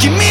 Give me